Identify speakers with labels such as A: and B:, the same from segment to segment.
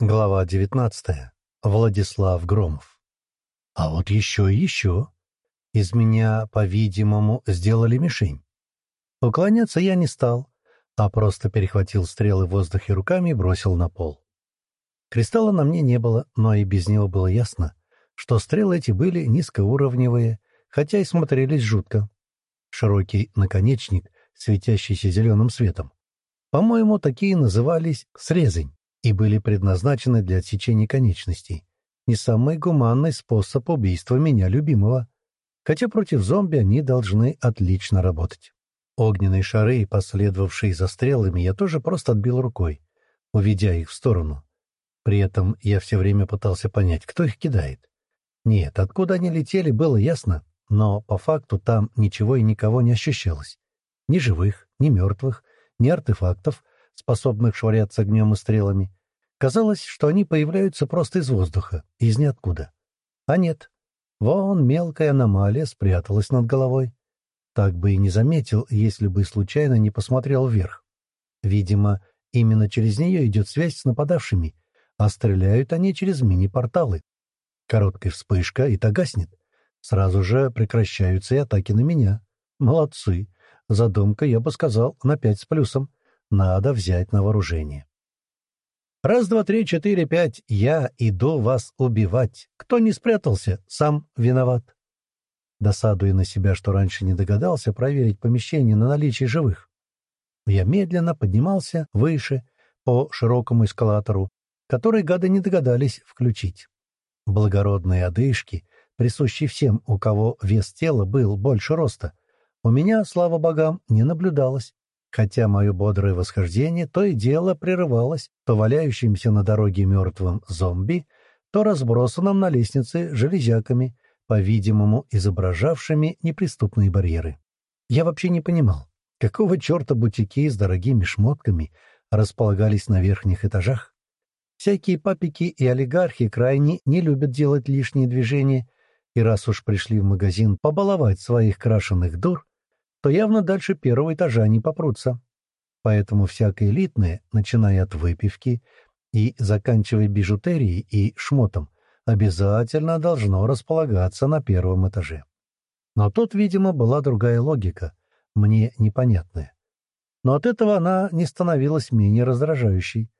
A: Глава 19. Владислав Громов. А вот еще и еще. Из меня, по-видимому, сделали мишень. Уклоняться я не стал, а просто перехватил стрелы в воздухе руками и бросил на пол. Кристалла на мне не было, но и без него было ясно, что стрелы эти были низкоуровневые, хотя и смотрелись жутко. Широкий наконечник, светящийся зеленым светом. По-моему, такие назывались срезень и были предназначены для отсечения конечностей. Не самый гуманный способ убийства меня любимого. Хотя против зомби они должны отлично работать. Огненные шары, последовавшие за стрелами, я тоже просто отбил рукой, уведя их в сторону. При этом я все время пытался понять, кто их кидает. Нет, откуда они летели, было ясно, но по факту там ничего и никого не ощущалось. Ни живых, ни мертвых, ни артефактов, способных швыряться огнем и стрелами. Казалось, что они появляются просто из воздуха, из ниоткуда. А нет. Вон мелкая аномалия спряталась над головой. Так бы и не заметил, если бы случайно не посмотрел вверх. Видимо, именно через нее идет связь с нападавшими, а стреляют они через мини-порталы. Короткая вспышка, и та гаснет. Сразу же прекращаются и атаки на меня. Молодцы. Задумка, я бы сказал, на пять с плюсом. Надо взять на вооружение. Раз, два, три, четыре, пять. Я иду вас убивать. Кто не спрятался, сам виноват. Досадуя на себя, что раньше не догадался проверить помещение на наличие живых. Я медленно поднимался выше по широкому эскалатору, который гады не догадались включить. Благородные одышки, присущие всем, у кого вес тела был больше роста, у меня, слава богам, не наблюдалось хотя мое бодрое восхождение то и дело прерывалось то валяющимся на дороге мертвым зомби, то разбросанным на лестнице железяками, по-видимому, изображавшими неприступные барьеры. Я вообще не понимал, какого черта бутики с дорогими шмотками располагались на верхних этажах. Всякие папики и олигархи крайне не любят делать лишние движения, и раз уж пришли в магазин побаловать своих крашеных дур, то явно дальше первого этажа не попрутся. Поэтому всякое элитное, начиная от выпивки и заканчивая бижутерией и шмотом, обязательно должно располагаться на первом этаже. Но тут, видимо, была другая логика, мне непонятная. Но от этого она не становилась менее раздражающей.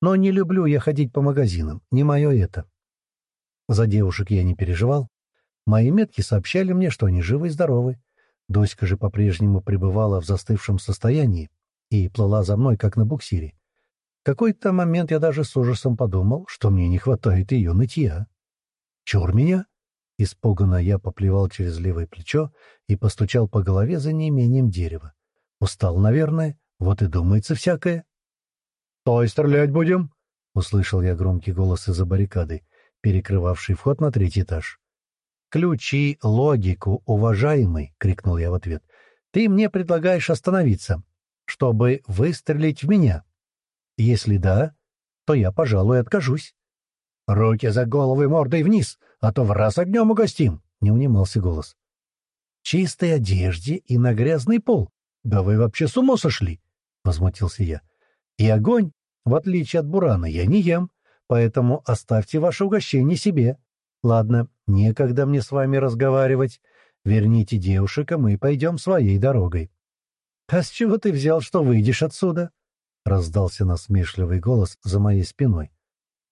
A: Но не люблю я ходить по магазинам, не мое это. За девушек я не переживал. Мои метки сообщали мне, что они живы и здоровы, Доська же по-прежнему пребывала в застывшем состоянии и плыла за мной, как на буксире. В какой-то момент я даже с ужасом подумал, что мне не хватает ее нытья. «Чур меня!» Испуганно я поплевал через левое плечо и постучал по голове за неимением дерева. Устал, наверное, вот и думается всякое. «Той стрелять будем?» — услышал я громкий голос из-за баррикады, перекрывавший вход на третий этаж. «Ключи логику, уважаемый!» — крикнул я в ответ. «Ты мне предлагаешь остановиться, чтобы выстрелить в меня? Если да, то я, пожалуй, откажусь». «Руки за голову и мордой вниз, а то в раз огнем угостим!» — не унимался голос. «В чистой одежде и на грязный пол. Да вы вообще с ума сошли!» — возмутился я. «И огонь, в отличие от бурана, я не ем, поэтому оставьте ваше угощение себе. Ладно, некогда мне с вами разговаривать. Верните девушек, а мы пойдем своей дорогой. — А с чего ты взял, что выйдешь отсюда? — раздался насмешливый голос за моей спиной.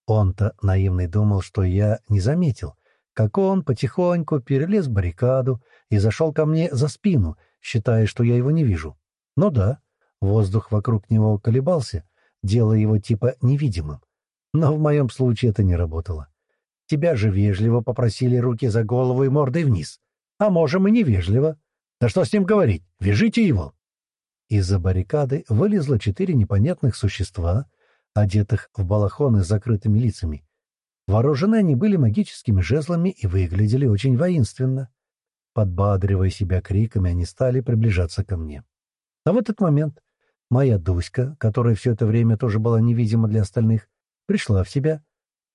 A: Он-то наивный думал, что я не заметил, как он потихоньку перелез баррикаду и зашел ко мне за спину, считая, что я его не вижу. Ну да, воздух вокруг него колебался, делая его типа невидимым. Но в моем случае это не работало. Тебя же вежливо попросили руки за голову и мордой вниз. А можем и невежливо. Да что с ним говорить? Вяжите его!» Из-за баррикады вылезло четыре непонятных существа, одетых в балахоны с закрытыми лицами. Вооружены они были магическими жезлами и выглядели очень воинственно. Подбадривая себя криками, они стали приближаться ко мне. А в этот момент моя Дуська, которая все это время тоже была невидима для остальных, пришла в себя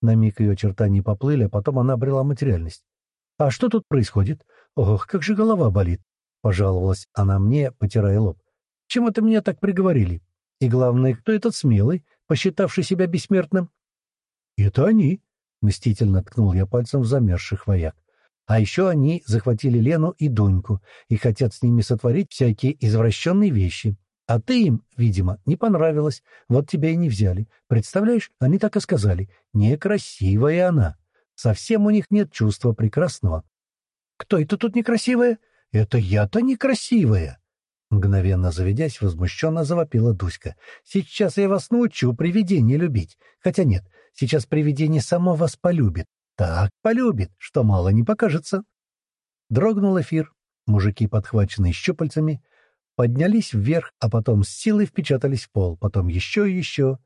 A: на миг ее очертания поплыли, а потом она обрела материальность. «А что тут происходит? Ох, как же голова болит!» — пожаловалась она мне, потирая лоб. «Чем это меня так приговорили? И главное, кто этот смелый, посчитавший себя бессмертным?» «Это они!» — мстительно ткнул я пальцем в замерзших вояк. «А еще они захватили Лену и Дуньку и хотят с ними сотворить всякие извращенные вещи. А ты им, видимо, не понравилась, вот тебя и не взяли. Представляешь, они так и сказали. Некрасивая она. Совсем у них нет чувства прекрасного. Кто это тут некрасивая? Это я-то некрасивая. Мгновенно заведясь, возмущенно завопила Дуська. «Сейчас я вас научу привидение любить. Хотя нет, сейчас привидение само вас полюбит. Так полюбит, что мало не покажется». Дрогнул эфир. Мужики, подхваченные щупальцами, поднялись вверх, а потом с силой впечатались в пол, потом еще и еще.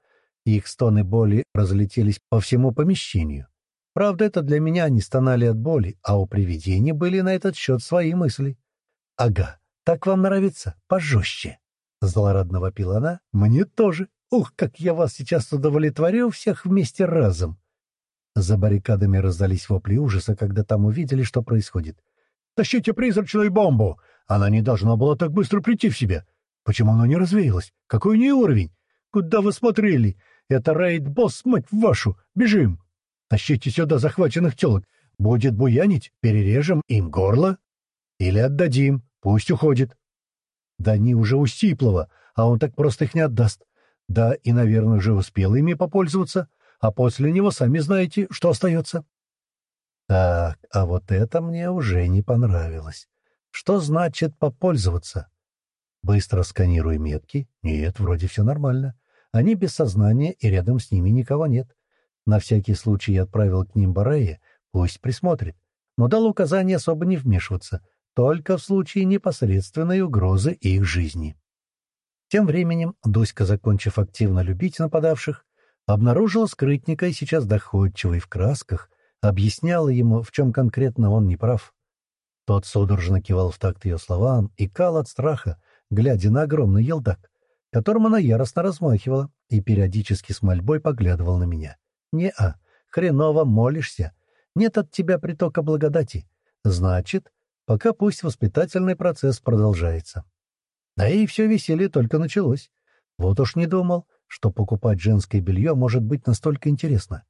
A: Их стоны боли разлетелись по всему помещению. Правда, это для меня они стонали от боли, а у привидений были на этот счет свои мысли. «Ага, так вам нравится? Пожестче!» Злорадно вопила. «Мне тоже! Ух, как я вас сейчас удовлетворю всех вместе разом!» За баррикадами раздались вопли ужаса, когда там увидели, что происходит. «Тащите призрачную бомбу! Она не должна была так быстро прийти в себя! Почему она не развеялась? Какой у нее уровень? Куда вы смотрели? Это рейд-босс, мать вашу! Бежим!» Тащите сюда захваченных телок. Будет буянить, перережем им горло. Или отдадим, пусть уходит. Да они уже у Стиплова, а он так просто их не отдаст. Да и, наверное, уже успел ими попользоваться, а после него сами знаете, что остается. Так, а вот это мне уже не понравилось. Что значит попользоваться? Быстро сканирую метки. Нет, вроде все нормально. Они без сознания, и рядом с ними никого нет. На всякий случай я отправил к ним Барея, пусть присмотрит, но дал указание особо не вмешиваться, только в случае непосредственной угрозы их жизни. Тем временем Дуська, закончив активно любить нападавших, обнаружила скрытника и сейчас доходчивый в красках объясняла ему, в чем конкретно он не прав. Тот судорожно кивал в такт ее словам и кал от страха, глядя на огромный елдак, которым она яростно размахивала и периодически с мольбой поглядывал на меня. Не-а, хреново молишься. Нет от тебя притока благодати. Значит, пока пусть воспитательный процесс продолжается. Да и все веселье только началось. Вот уж не думал, что покупать женское белье может быть настолько интересно.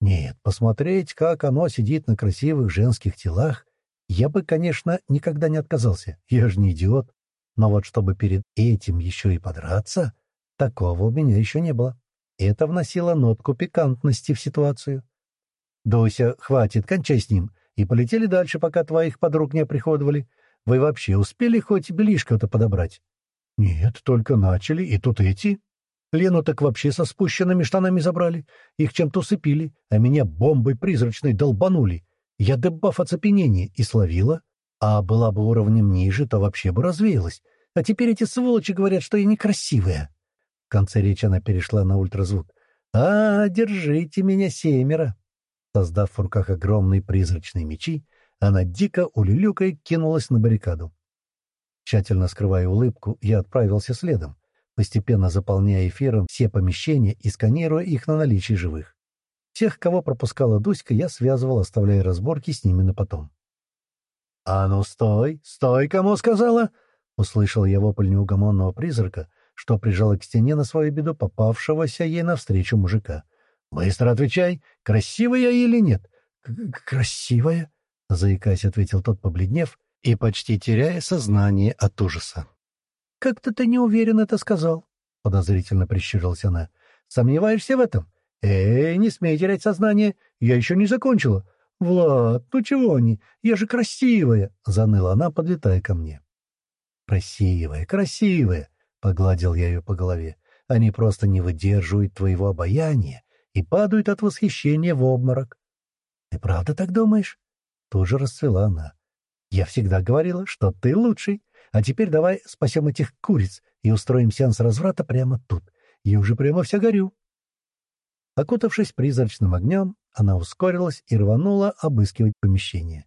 A: Нет, посмотреть, как оно сидит на красивых женских телах, я бы, конечно, никогда не отказался. Я же не идиот. Но вот чтобы перед этим еще и подраться, такого у меня еще не было. Это вносило нотку пикантности в ситуацию. «Дося, хватит, кончай с ним. И полетели дальше, пока твоих подруг не оприходовали. Вы вообще успели хоть белишко-то подобрать?» «Нет, только начали, и тут эти. Лену так вообще со спущенными штанами забрали. Их чем-то усыпили, а меня бомбой призрачной долбанули. Я дебаф оцепенения и словила. А была бы уровнем ниже, то вообще бы развеялась. А теперь эти сволочи говорят, что я некрасивая». В конце речи она перешла на ультразвук. «А, держите меня, семеро!» Создав в руках огромные призрачные мечи, она дико улюлюкой кинулась на баррикаду. Тщательно скрывая улыбку, я отправился следом, постепенно заполняя эфиром все помещения и сканируя их на наличие живых. Тех, кого пропускала Дуська, я связывал, оставляя разборки с ними на потом. «А ну стой! Стой, кому сказала!» — услышал я вопль неугомонного призрака, что прижала к стене на свою беду попавшегося ей навстречу мужика. «Быстро отвечай, красивая или нет?» «Красивая», — заикаясь, ответил тот, побледнев и почти теряя сознание от ужаса. «Как-то ты не уверен это сказал», — подозрительно прищурилась она. «Сомневаешься в этом? Эй, не смей терять сознание, я еще не закончила». «Влад, ну чего они? Я же красивая!» — заныла она, подлетая ко мне. «Красивая, красивая!» — погладил я ее по голове. «Они просто не выдерживают твоего обаяния и падают от восхищения в обморок». «Ты правда так думаешь?» Тут же расцвела она. «Я всегда говорила, что ты лучший. А теперь давай спасем этих куриц и устроим сеанс разврата прямо тут. Я уже прямо вся горю». Окутавшись призрачным огнем, она ускорилась и рванула обыскивать помещение.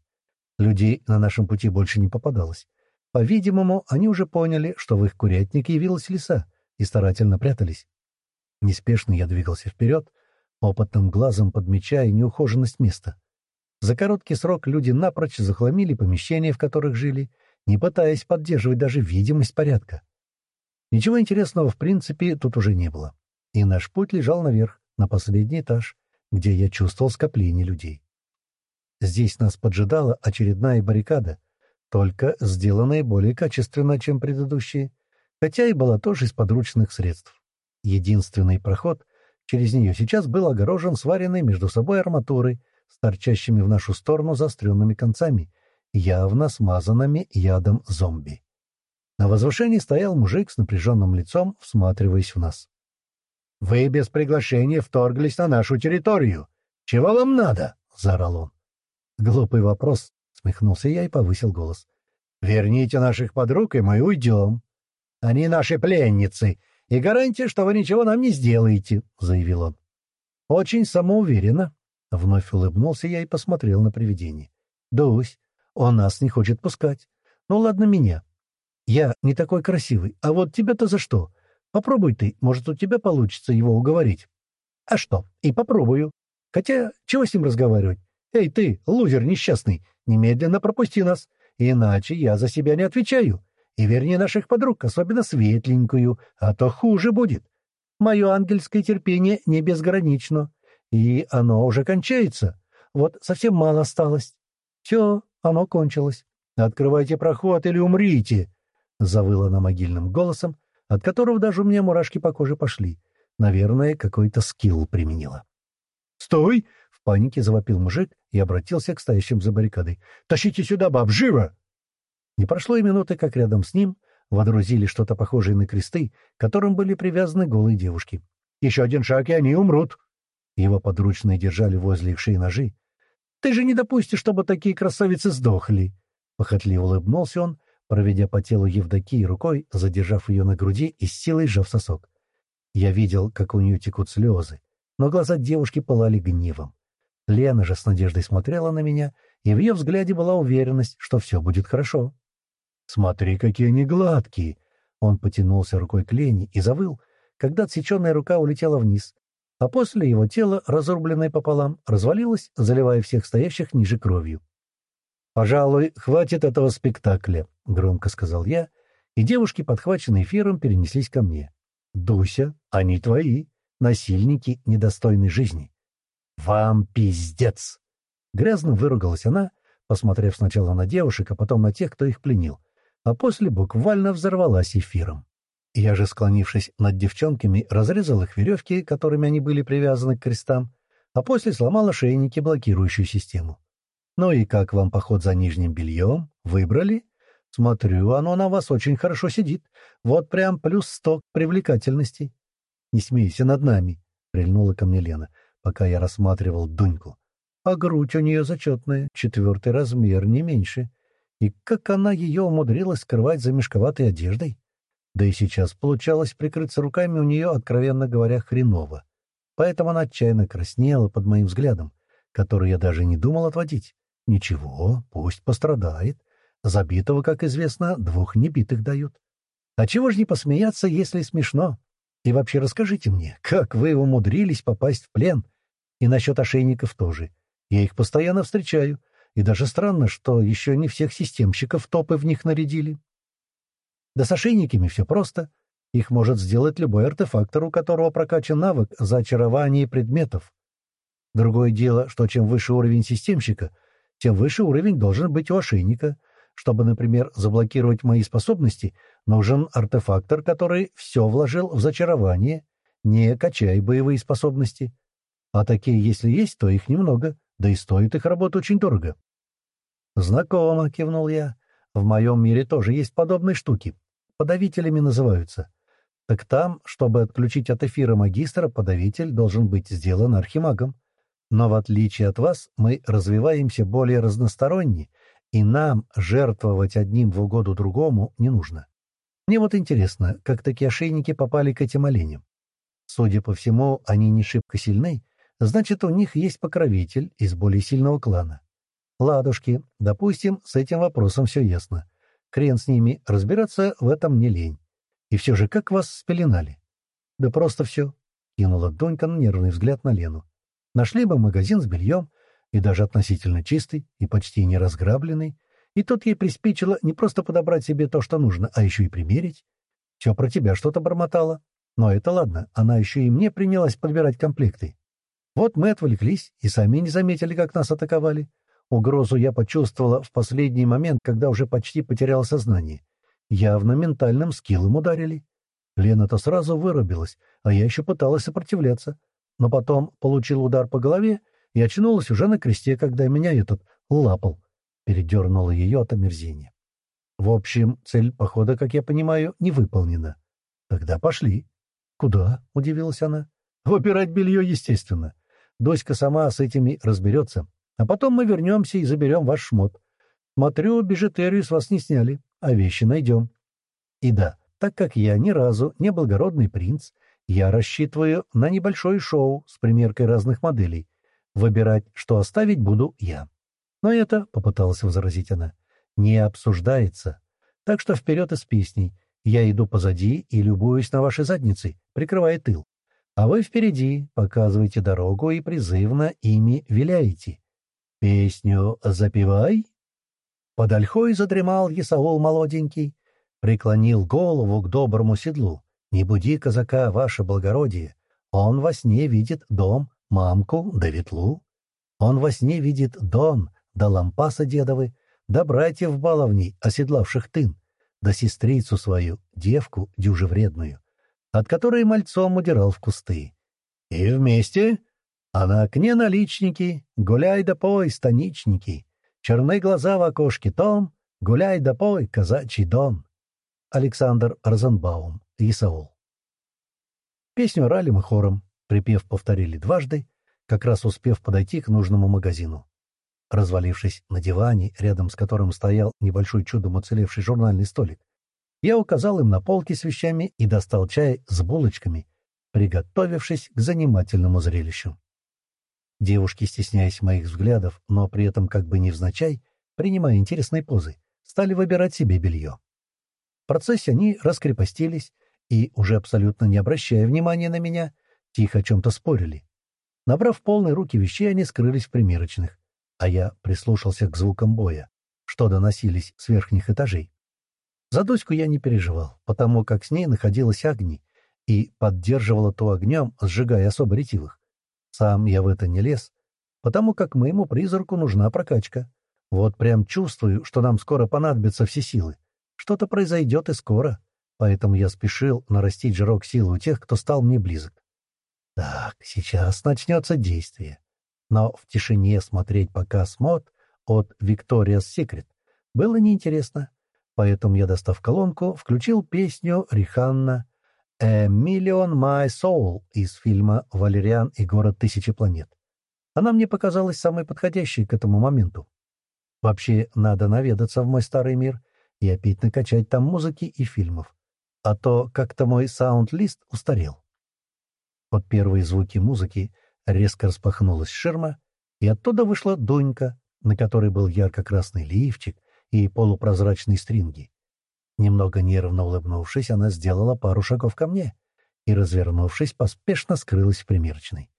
A: Людей на нашем пути больше не попадалось. По-видимому, они уже поняли, что в их курятнике явилась лиса, и старательно прятались. Неспешно я двигался вперед, опытным глазом подмечая неухоженность места. За короткий срок люди напрочь захламили помещения, в которых жили, не пытаясь поддерживать даже видимость порядка. Ничего интересного, в принципе, тут уже не было. И наш путь лежал наверх, на последний этаж, где я чувствовал скопление людей. Здесь нас поджидала очередная баррикада, только сделанная более качественно, чем предыдущие, хотя и была тоже из подручных средств. Единственный проход через нее сейчас был огорожен сваренной между собой арматурой с торчащими в нашу сторону заостренными концами, явно смазанными ядом зомби. На возвышении стоял мужик с напряженным лицом, всматриваясь в нас. «Вы без приглашения вторглись на нашу территорию. Чего вам надо?» — заорал он. «Глупый вопрос», — смехнулся я и повысил голос. «Верните наших подруг, и мы уйдем. Они наши пленницы, и гарантия, что вы ничего нам не сделаете», — заявил он. «Очень самоуверенно», — вновь улыбнулся я и посмотрел на привидение. «Дусь, он нас не хочет пускать. Ну ладно меня. Я не такой красивый, а вот тебя-то за что? Попробуй ты, может, у тебя получится его уговорить». «А что? И попробую. Хотя, чего с ним разговаривать? Эй ты, лузер несчастный, немедленно пропусти нас, иначе я за себя не отвечаю. И верни наших подруг, особенно светленькую, а то хуже будет. Мое ангельское терпение не безгранично, и оно уже кончается. Вот совсем мало осталось. Все, оно кончилось. Открывайте проход или умрите!» Завыла она могильным голосом, от которого даже у меня мурашки по коже пошли. Наверное, какой-то скилл применила. «Стой!» — в панике завопил мужик и обратился к стоящим за баррикадой. «Тащите сюда, баб, живо!» Не прошло и минуты, как рядом с ним водрузили что-то похожее на кресты, к которым были привязаны голые девушки. «Еще один шаг, и они умрут!» Его подручные держали возле их шеи ножи. «Ты же не допустишь, чтобы такие красавицы сдохли!» Похотливо улыбнулся он, проведя по телу Евдокии рукой, задержав ее на груди и с силой сжав сосок. Я видел, как у нее текут слезы, но глаза девушки пылали гневом. Лена же с надеждой смотрела на меня, и в ее взгляде была уверенность, что все будет хорошо. «Смотри, какие они гладкие!» Он потянулся рукой к Лене и завыл, когда отсеченная рука улетела вниз, а после его тело, разрубленное пополам, развалилось, заливая всех стоящих ниже кровью. «Пожалуй, хватит этого спектакля», — громко сказал я, и девушки, подхваченные эфиром, перенеслись ко мне. «Дуся, они твои, насильники недостойной жизни». «Вам пиздец!» Грязно выругалась она, посмотрев сначала на девушек, а потом на тех, кто их пленил, а после буквально взорвалась эфиром. Я же, склонившись над девчонками, разрезал их веревки, которыми они были привязаны к крестам, а после сломал ошейники, блокирующую систему. «Ну и как вам поход за нижним бельем? Выбрали?» «Смотрю, оно на вас очень хорошо сидит. Вот прям плюс сто привлекательности». «Не смейся над нами», — прильнула ко мне Лена, пока я рассматривал Дуньку. «А грудь у нее зачетная, четвертый размер, не меньше. И как она ее умудрилась скрывать за мешковатой одеждой? Да и сейчас получалось прикрыться руками у нее, откровенно говоря, хреново. Поэтому она отчаянно краснела под моим взглядом, который я даже не думал отводить. Ничего, пусть пострадает. Забитого, как известно, двух небитых дают. А чего ж не посмеяться, если смешно? И вообще расскажите мне, как вы умудрились попасть в плен? И насчет ошейников тоже. Я их постоянно встречаю. И даже странно, что еще не всех системщиков топы в них нарядили. Да с ошейниками все просто. Их может сделать любой артефактор, у которого прокачан навык за очарование предметов. Другое дело, что чем выше уровень системщика, тем выше уровень должен быть у ошейника. Чтобы, например, заблокировать мои способности, нужен артефактор, который все вложил в зачарование, не качай боевые способности. А такие, если есть, то их немного, да и стоит их работа очень дорого. «Знакомо», — кивнул я. «В моем мире тоже есть подобные штуки. Подавителями называются. Так там, чтобы отключить от эфира магистра, подавитель должен быть сделан архимагом. Но в отличие от вас, мы развиваемся более разносторонне, и нам жертвовать одним в угоду другому не нужно. Мне вот интересно, как такие ошейники попали к этим оленям. Судя по всему, они не шибко сильны, значит, у них есть покровитель из более сильного клана. Ладушки, допустим, с этим вопросом все ясно. Крен с ними, разбираться в этом не лень. И все же, как вас спеленали? Да просто все. Кинула Донька нервный взгляд на Лену. Нашли бы магазин с бельем, и даже относительно чистый, и почти не разграбленный, и тут ей приспичило не просто подобрать себе то, что нужно, а еще и примерить. Все про тебя что-то бормотало. Но это ладно, она еще и мне принялась подбирать комплекты. Вот мы отвлеклись и сами не заметили, как нас атаковали. Угрозу я почувствовала в последний момент, когда уже почти потерял сознание. Явно ментальным скиллом ударили. Лена-то сразу вырубилась, а я еще пыталась сопротивляться. Но потом получил удар по голове и очнулась уже на кресте, когда меня этот лапал. Передернула ее от омерзения. В общем, цель похода, как я понимаю, не выполнена. Тогда пошли. Куда? — удивилась она. Выбирать белье, естественно. Доська сама с этими разберется. А потом мы вернемся и заберем ваш шмот. Смотрю, бижутерию с вас не сняли, а вещи найдем. И да, так как я ни разу не благородный принц, я рассчитываю на небольшое шоу с примеркой разных моделей. Выбирать, что оставить, буду я. Но это, — попыталась возразить она, — не обсуждается. Так что вперед из песней. Я иду позади и любуюсь на вашей заднице, прикрывая тыл. А вы впереди, показываете дорогу и призывно ими виляете. Песню запевай. Под ольхой задремал Есаул молоденький, преклонил голову к доброму седлу. Не буди казака, ваше благородие, он во сне видит дом, мамку да ветлу. Он во сне видит дон, да лампаса дедовы, да братьев баловней, оседлавших тын, да сестрицу свою, девку дюже вредную, от которой мальцом удирал в кусты. И вместе, а на окне наличники, гуляй да пой, станичники, черные глаза в окошке том, гуляй да пой, казачий дон. Александр Розенбаум, Исаул. Песню орали мы хором, припев повторили дважды, как раз успев подойти к нужному магазину. Развалившись на диване, рядом с которым стоял небольшой чудом уцелевший журнальный столик, я указал им на полки с вещами и достал чай с булочками, приготовившись к занимательному зрелищу. Девушки, стесняясь моих взглядов, но при этом как бы невзначай, принимая интересные позы, стали выбирать себе белье. В процессе они раскрепостились и, уже абсолютно не обращая внимания на меня, тихо о чем-то спорили. Набрав полные руки вещей, они скрылись в примерочных, а я прислушался к звукам боя, что доносились с верхних этажей. За Дуську я не переживал, потому как с ней находилась огни и поддерживала то огнем, сжигая особо ретивых. Сам я в это не лез, потому как моему призраку нужна прокачка. Вот прям чувствую, что нам скоро понадобятся все силы. Что-то произойдет и скоро, поэтому я спешил нарастить жирок силы у тех, кто стал мне близок. Так, сейчас начнется действие но в тишине смотреть показ мод от Victoria's Secret было неинтересно, поэтому я, достав колонку, включил песню Риханна «A Million My Soul» из фильма «Валериан и город тысячи планет». Она мне показалась самой подходящей к этому моменту. Вообще, надо наведаться в мой старый мир и опять накачать там музыки и фильмов. А то как-то мой саунд-лист устарел. Под первые звуки музыки Резко распахнулась ширма, и оттуда вышла Дунька, на которой был ярко-красный лифчик и полупрозрачные стринги. Немного нервно улыбнувшись, она сделала пару шагов ко мне и, развернувшись, поспешно скрылась в примерочной.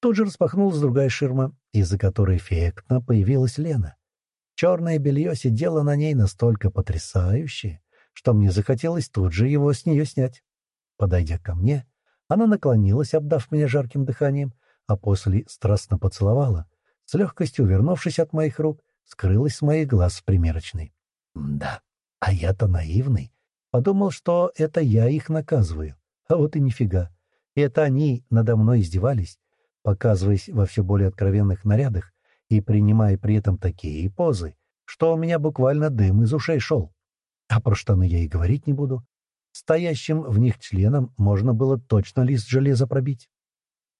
A: Тут же распахнулась другая ширма, из-за которой эффектно появилась Лена. Черное белье сидело на ней настолько потрясающе, что мне захотелось тут же его с нее снять. Подойдя ко мне, она наклонилась, обдав меня жарким дыханием, а после страстно поцеловала, с легкостью вернувшись от моих рук, скрылась с моих глаз в примерочной. Да, а я-то наивный. Подумал, что это я их наказываю. А вот и нифига. И это они надо мной издевались, показываясь во все более откровенных нарядах и принимая при этом такие позы, что у меня буквально дым из ушей шел. А про штаны я и говорить не буду. Стоящим в них членом можно было точно лист железа пробить.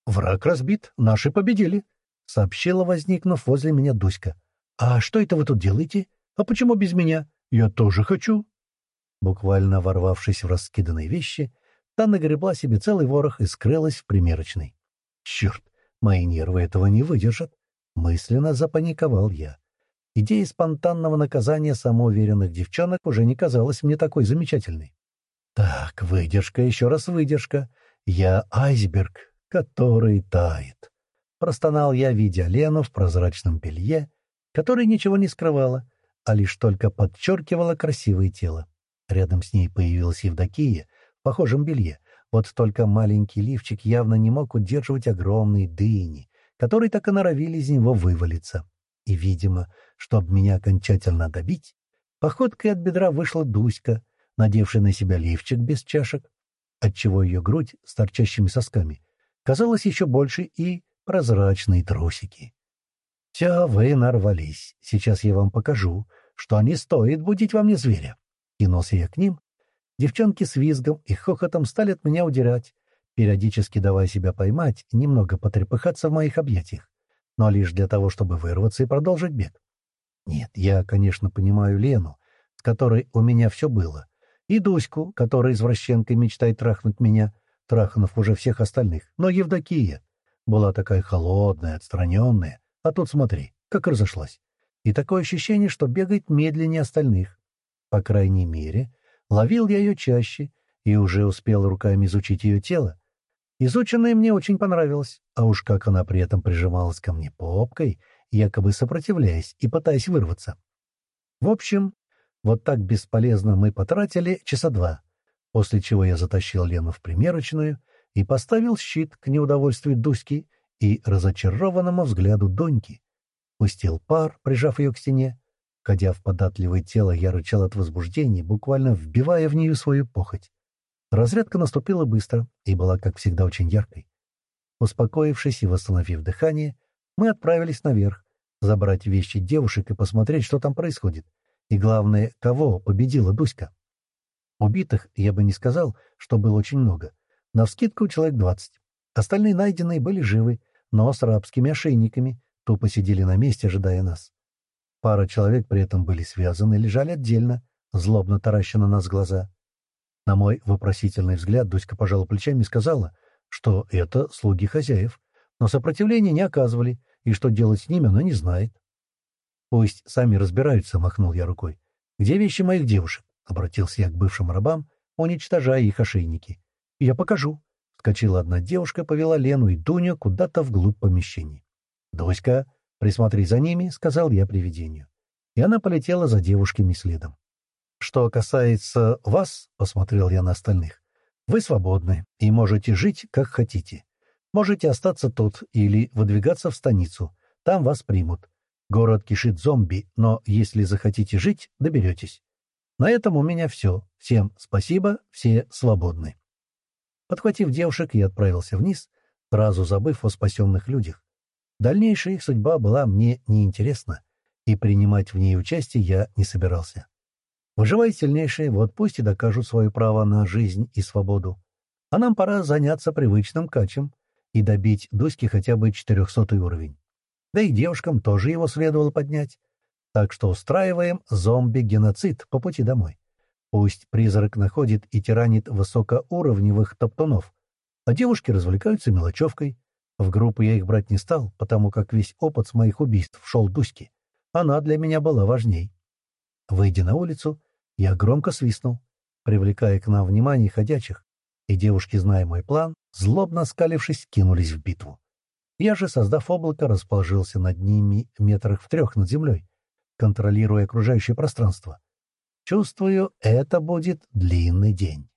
A: «Враг разбит, наши победили», — сообщила, возникнув возле меня Дуська. «А что это вы тут делаете? А почему без меня? Я тоже хочу». Буквально ворвавшись в раскиданные вещи, та нагребла себе целый ворох и скрылась в примерочной. «Черт, мои нервы этого не выдержат!» — мысленно запаниковал я. Идея спонтанного наказания самоуверенных девчонок уже не казалась мне такой замечательной. «Так, выдержка, еще раз выдержка. Я айсберг, который тает. Простонал я, видя Лену в прозрачном белье, которое ничего не скрывало, а лишь только подчеркивало красивое тело. Рядом с ней появилась Евдокия в похожем белье, вот только маленький лифчик явно не мог удерживать огромные дыни, которые так и норовили из него вывалиться. И, видимо, чтобы меня окончательно добить, походкой от бедра вышла Дуська, надевшая на себя лифчик без чашек, отчего ее грудь с торчащими сосками казалась еще больше и прозрачные трусики. «Все, вы нарвались. Сейчас я вам покажу, что не стоит будить во мне зверя». Кинулся я к ним. Девчонки с визгом и хохотом стали от меня удирать, периодически давая себя поймать, немного потрепыхаться в моих объятиях, но лишь для того, чтобы вырваться и продолжить бег. Нет, я, конечно, понимаю Лену, с которой у меня все было, и Дуську, которая извращенкой мечтает трахнуть меня, трахнув уже всех остальных, но Евдокия была такая холодная, отстраненная, а тут смотри, как разошлась. И такое ощущение, что бегает медленнее остальных. По крайней мере, ловил я ее чаще и уже успел руками изучить ее тело, Изученное мне очень понравилось, а уж как она при этом прижималась ко мне попкой, якобы сопротивляясь и пытаясь вырваться. В общем, вот так бесполезно мы потратили часа два, после чего я затащил Лену в примерочную и поставил щит к неудовольствию Дуськи и разочарованному взгляду Доньки. Пустил пар, прижав ее к стене. Ходя в податливое тело, я рычал от возбуждения, буквально вбивая в нее свою похоть. Разрядка наступила быстро и была, как всегда, очень яркой. Успокоившись и восстановив дыхание, мы отправились наверх, забрать вещи девушек и посмотреть, что там происходит. И главное, кого победила Дуська. Убитых я бы не сказал, что было очень много. Навскидку человек двадцать. Остальные найденные были живы, но с рабскими ошейниками, тупо сидели на месте, ожидая нас. Пара человек при этом были связаны, лежали отдельно, злобно тараща на нас глаза. На мой вопросительный взгляд Дуська пожала плечами и сказала, что это слуги хозяев, но сопротивления не оказывали, и что делать с ними она не знает. «Пусть сами разбираются», — махнул я рукой. «Где вещи моих девушек?» — обратился я к бывшим рабам, уничтожая их ошейники. «Я покажу». Вскочила одна девушка, повела Лену и Дуню куда-то вглубь помещений. «Дуська, присмотри за ними», — сказал я привидению. И она полетела за девушками следом. Что касается вас, — посмотрел я на остальных, — вы свободны и можете жить, как хотите. Можете остаться тут или выдвигаться в станицу. Там вас примут. Город кишит зомби, но если захотите жить, доберетесь. На этом у меня все. Всем спасибо, все свободны. Подхватив девушек, я отправился вниз, сразу забыв о спасенных людях. Дальнейшая их судьба была мне неинтересна, и принимать в ней участие я не собирался. Выживает сильнейший, вот пусть и докажут свое право на жизнь и свободу. А нам пора заняться привычным качем и добить Дуськи хотя бы четырехсотый уровень. Да и девушкам тоже его следовало поднять. Так что устраиваем зомби-геноцид по пути домой. Пусть призрак находит и тиранит высокоуровневых топтунов, а девушки развлекаются мелочевкой. В группу я их брать не стал, потому как весь опыт с моих убийств шел Дуське. Она для меня была важней. Выйдя на улицу, я громко свистнул, привлекая к нам внимание ходячих, и девушки, зная мой план, злобно скалившись, кинулись в битву. Я же, создав облако, расположился над ними метрах в трех над землей, контролируя окружающее пространство. Чувствую, это будет длинный день.